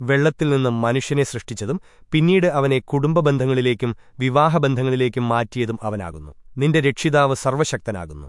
വെള്ളത്തിൽ നിന്ന് മനുഷ്യനെ സൃഷ്ടിച്ചതും പിന്നീട് അവനെ കുടുംബബന്ധങ്ങളിലേക്കും വിവാഹബന്ധങ്ങളിലേക്കും മാറ്റിയതും അവനാകുന്നു. നിന്റെ രക്ഷിതാവ് സർവശക്തനാകുന്നു.